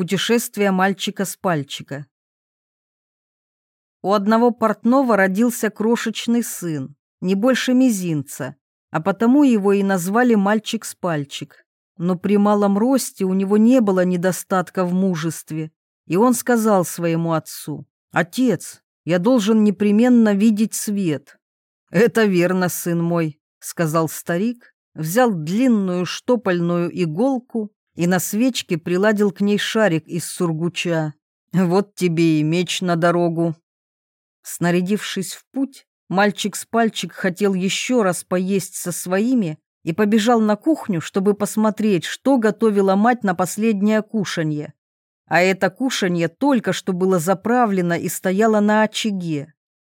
Путешествие мальчика с пальчика. У одного портного родился крошечный сын, не больше мизинца, а потому его и назвали мальчик с пальчик. Но при малом росте у него не было недостатка в мужестве, и он сказал своему отцу, «Отец, я должен непременно видеть свет». «Это верно, сын мой», — сказал старик, взял длинную штопольную иголку и на свечке приладил к ней шарик из сургуча. «Вот тебе и меч на дорогу». Снарядившись в путь, мальчик с пальчик хотел еще раз поесть со своими и побежал на кухню, чтобы посмотреть, что готовила мать на последнее кушанье. А это кушанье только что было заправлено и стояло на очаге.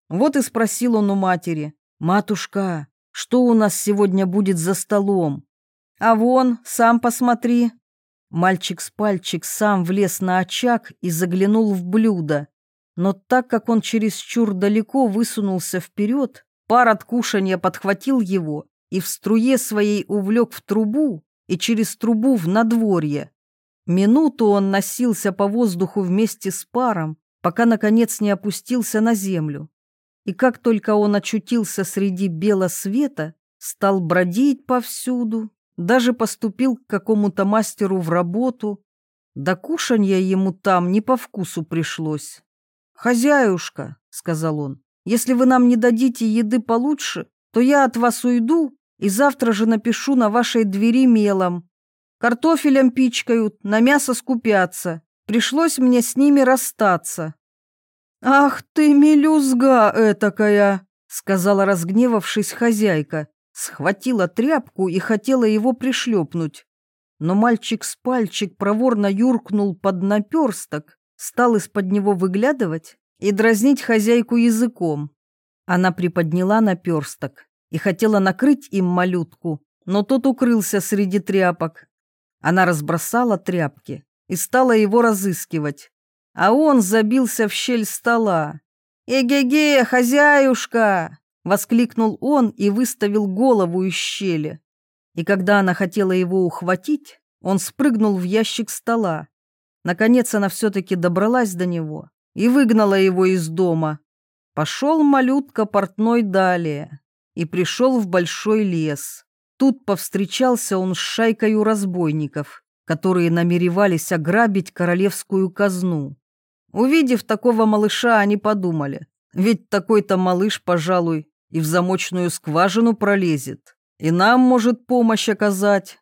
Вот и спросил он у матери, «Матушка, что у нас сегодня будет за столом?» «А вон, сам посмотри». Мальчик с пальчик сам влез на очаг и заглянул в блюдо. Но так как он чересчур далеко высунулся вперед, пар от кушанья подхватил его и в струе своей увлек в трубу и через трубу в надворье. Минуту он носился по воздуху вместе с паром, пока, наконец, не опустился на землю. И как только он очутился среди бела света, стал бродить повсюду, даже поступил к какому-то мастеру в работу. До кушанья ему там не по вкусу пришлось. «Хозяюшка», — сказал он, — «если вы нам не дадите еды получше, то я от вас уйду и завтра же напишу на вашей двери мелом. Картофелем пичкают, на мясо скупятся. Пришлось мне с ними расстаться». «Ах ты, мелюзга этакая!» — сказала разгневавшись хозяйка. Схватила тряпку и хотела его пришлепнуть. Но мальчик с пальчик проворно юркнул под наперсток, стал из-под него выглядывать и дразнить хозяйку языком. Она приподняла наперсток и хотела накрыть им малютку, но тот укрылся среди тряпок. Она разбросала тряпки и стала его разыскивать, а он забился в щель стола. «Эге-ге, хозяюшка!» — воскликнул он и выставил голову из щели. И когда она хотела его ухватить, он спрыгнул в ящик стола. Наконец она все-таки добралась до него и выгнала его из дома. Пошел малютка портной далее и пришел в большой лес. Тут повстречался он с шайкою разбойников, которые намеревались ограбить королевскую казну. Увидев такого малыша, они подумали, ведь такой-то малыш, пожалуй, и в замочную скважину пролезет, и нам может помощь оказать.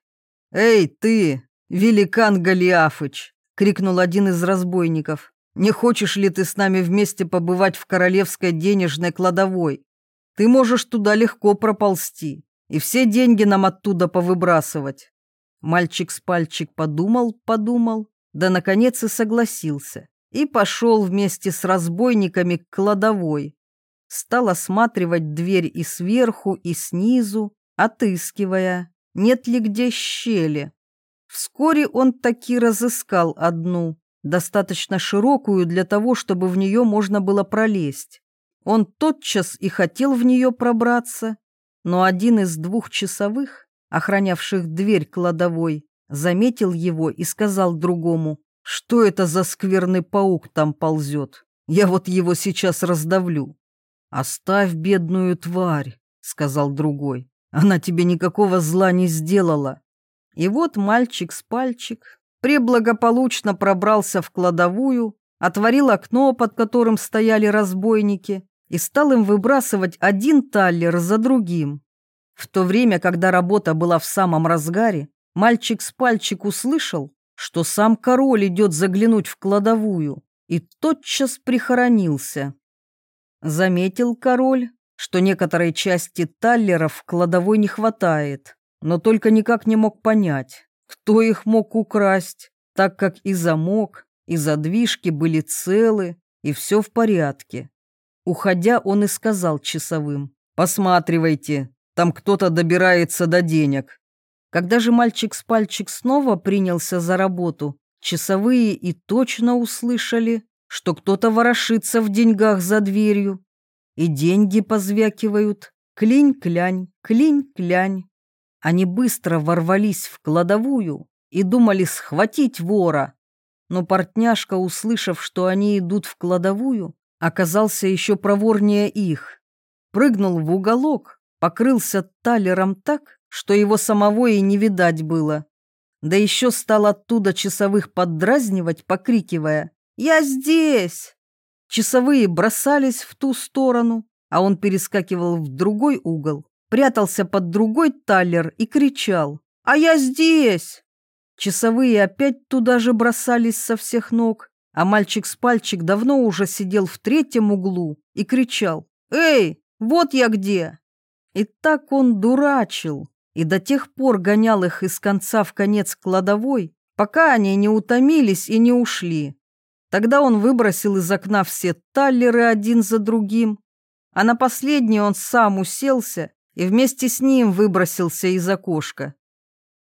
«Эй, ты, великан Голиафыч!» — крикнул один из разбойников. «Не хочешь ли ты с нами вместе побывать в королевской денежной кладовой? Ты можешь туда легко проползти и все деньги нам оттуда повыбрасывать». Мальчик с пальчик подумал, подумал, да, наконец, и согласился, и пошел вместе с разбойниками к кладовой. Стал осматривать дверь и сверху, и снизу, отыскивая, нет ли где щели. Вскоре он таки разыскал одну, достаточно широкую для того, чтобы в нее можно было пролезть. Он тотчас и хотел в нее пробраться, но один из двух часовых, охранявших дверь кладовой, заметил его и сказал другому, что это за скверный паук там ползет. Я вот его сейчас раздавлю. Оставь бедную тварь, сказал другой. Она тебе никакого зла не сделала. И вот мальчик с пальчик преблагополучно пробрался в кладовую, отворил окно, под которым стояли разбойники, и стал им выбрасывать один таллер за другим. В то время, когда работа была в самом разгаре, мальчик с пальчик услышал, что сам король идет заглянуть в кладовую, и тотчас прихоронился. Заметил король, что некоторой части таллеров в кладовой не хватает, но только никак не мог понять, кто их мог украсть, так как и замок, и задвижки были целы, и все в порядке. Уходя, он и сказал часовым, «Посматривайте, там кто-то добирается до денег». Когда же мальчик с пальчик снова принялся за работу, часовые и точно услышали, что кто-то ворошится в деньгах за дверью. И деньги позвякивают, клинь-клянь, клинь-клянь. Они быстро ворвались в кладовую и думали схватить вора. но портняшка, услышав, что они идут в кладовую, оказался еще проворнее их. Прыгнул в уголок, покрылся талером так, что его самого и не видать было. Да еще стал оттуда часовых поддразнивать, покрикивая «Я здесь!». Часовые бросались в ту сторону, а он перескакивал в другой угол, прятался под другой талер и кричал «А я здесь!». Часовые опять туда же бросались со всех ног, а мальчик с пальчик давно уже сидел в третьем углу и кричал «Эй, вот я где!». И так он дурачил, и до тех пор гонял их из конца в конец кладовой, пока они не утомились и не ушли. Тогда он выбросил из окна все таллеры один за другим, а на последний он сам уселся и вместе с ним выбросился из окошка.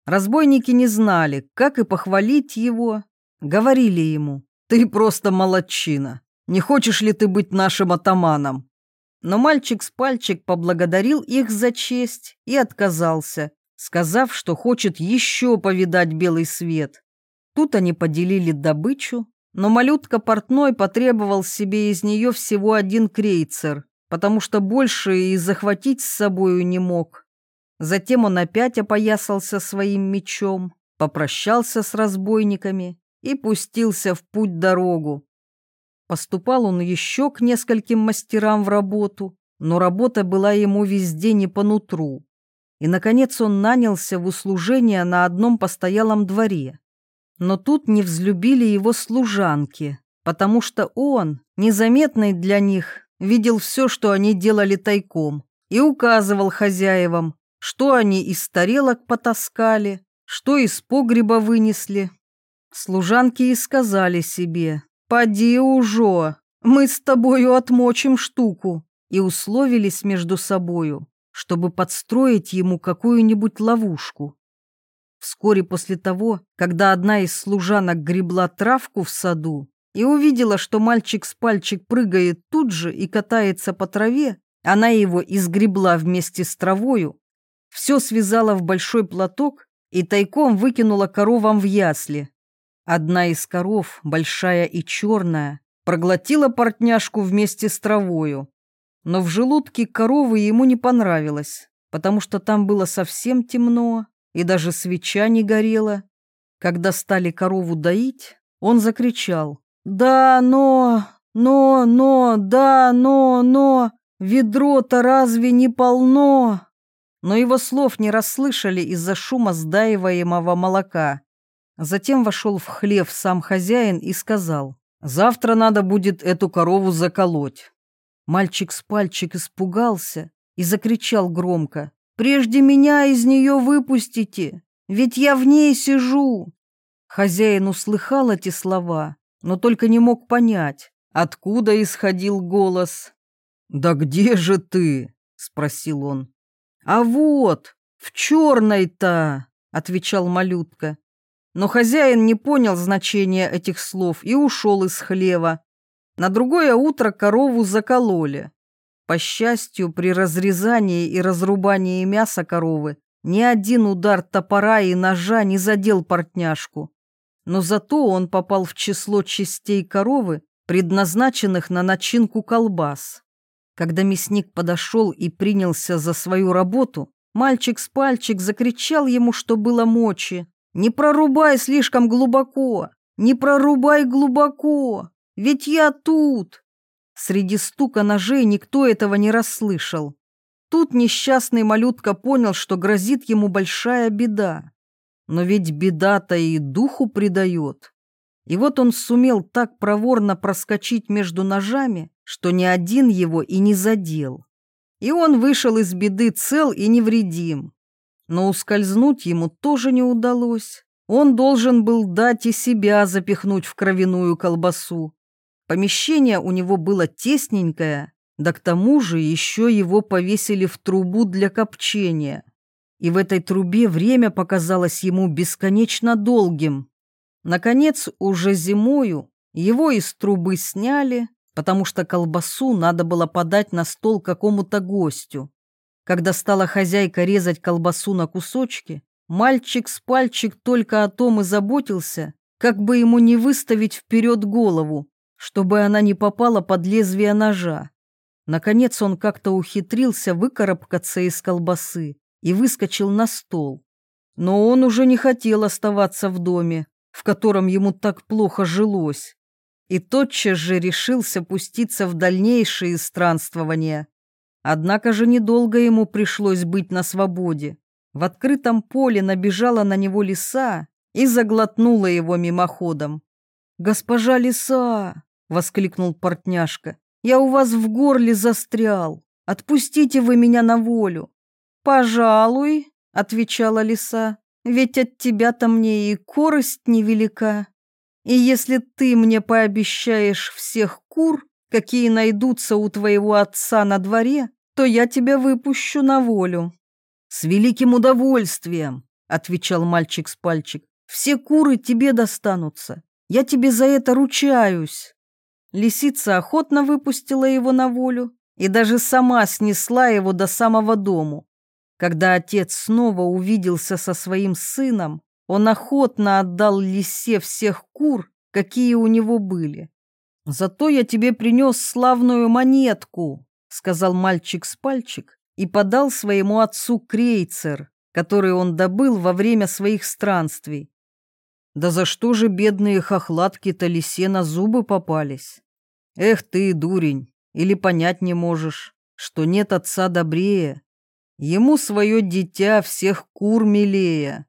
Разбойники не знали, как и похвалить его. Говорили ему, ты просто молодчина, не хочешь ли ты быть нашим атаманом? Но мальчик с пальчик поблагодарил их за честь и отказался, сказав, что хочет еще повидать белый свет. Тут они поделили добычу, но малютка портной потребовал себе из нее всего один крейцер, потому что больше и захватить с собою не мог. Затем он опять опоясался своим мечом, попрощался с разбойниками и пустился в путь-дорогу. Поступал он еще к нескольким мастерам в работу, но работа была ему везде не по нутру. И, наконец, он нанялся в услужение на одном постоялом дворе. Но тут не взлюбили его служанки, потому что он, незаметный для них, видел все, что они делали тайком, и указывал хозяевам, что они из тарелок потаскали, что из погреба вынесли. Служанки и сказали себе, «Поди уже, мы с тобою отмочим штуку», и условились между собою, чтобы подстроить ему какую-нибудь ловушку. Вскоре после того, когда одна из служанок гребла травку в саду и увидела, что мальчик с пальчик прыгает тут же и катается по траве, она его изгребла вместе с травою, все связала в большой платок и тайком выкинула коровам в ясли. Одна из коров, большая и черная, проглотила портняшку вместе с травою. Но в желудке коровы ему не понравилось, потому что там было совсем темно, и даже свеча не горела. Когда стали корову доить, он закричал «Да, но, но, но, да, но, но, ведро-то разве не полно?» Но его слов не расслышали из-за шума сдаиваемого молока. Затем вошел в хлев сам хозяин и сказал, «Завтра надо будет эту корову заколоть». Мальчик с пальчик испугался и закричал громко, «Прежде меня из нее выпустите, ведь я в ней сижу». Хозяин услыхал эти слова, но только не мог понять, откуда исходил голос. «Да где же ты?» — спросил он. «А вот, в черной-то!» — отвечал малютка. Но хозяин не понял значения этих слов и ушел из хлева. На другое утро корову закололи. По счастью, при разрезании и разрубании мяса коровы ни один удар топора и ножа не задел портняшку. Но зато он попал в число частей коровы, предназначенных на начинку колбас. Когда мясник подошел и принялся за свою работу, мальчик с пальчик закричал ему, что было мочи. Не прорубай слишком глубоко, не прорубай глубоко, ведь я тут. Среди стука ножей никто этого не расслышал. Тут несчастный малютка понял, что грозит ему большая беда. Но ведь беда-то и духу придает. И вот он сумел так проворно проскочить между ножами, что ни один его и не задел. И он вышел из беды цел и невредим. Но ускользнуть ему тоже не удалось. Он должен был дать и себя запихнуть в кровяную колбасу. Помещение у него было тесненькое, да к тому же еще его повесили в трубу для копчения. И в этой трубе время показалось ему бесконечно долгим. Наконец, уже зимою его из трубы сняли, потому что колбасу надо было подать на стол какому-то гостю. Когда стала хозяйка резать колбасу на кусочки, мальчик с пальчик только о том и заботился, как бы ему не выставить вперед голову, чтобы она не попала под лезвие ножа. Наконец он как-то ухитрился выкарабкаться из колбасы и выскочил на стол. Но он уже не хотел оставаться в доме, в котором ему так плохо жилось, и тотчас же решился пуститься в дальнейшие странствования. Однако же недолго ему пришлось быть на свободе. В открытом поле набежала на него лиса и заглотнула его мимоходом. «Госпожа лиса!» — воскликнул портняшка. «Я у вас в горле застрял. Отпустите вы меня на волю». «Пожалуй», — отвечала лиса, «ведь от тебя-то мне и корость невелика. И если ты мне пообещаешь всех кур, какие найдутся у твоего отца на дворе, то я тебя выпущу на волю». «С великим удовольствием», — отвечал мальчик с пальчик. «Все куры тебе достанутся. Я тебе за это ручаюсь». Лисица охотно выпустила его на волю и даже сама снесла его до самого дому. Когда отец снова увиделся со своим сыном, он охотно отдал лисе всех кур, какие у него были. «Зато я тебе принес славную монетку», — сказал мальчик с пальчик и подал своему отцу крейцер, который он добыл во время своих странствий. Да за что же бедные хохлатки-то лисе на зубы попались? Эх ты, дурень, или понять не можешь, что нет отца добрее. Ему свое дитя всех кур милее.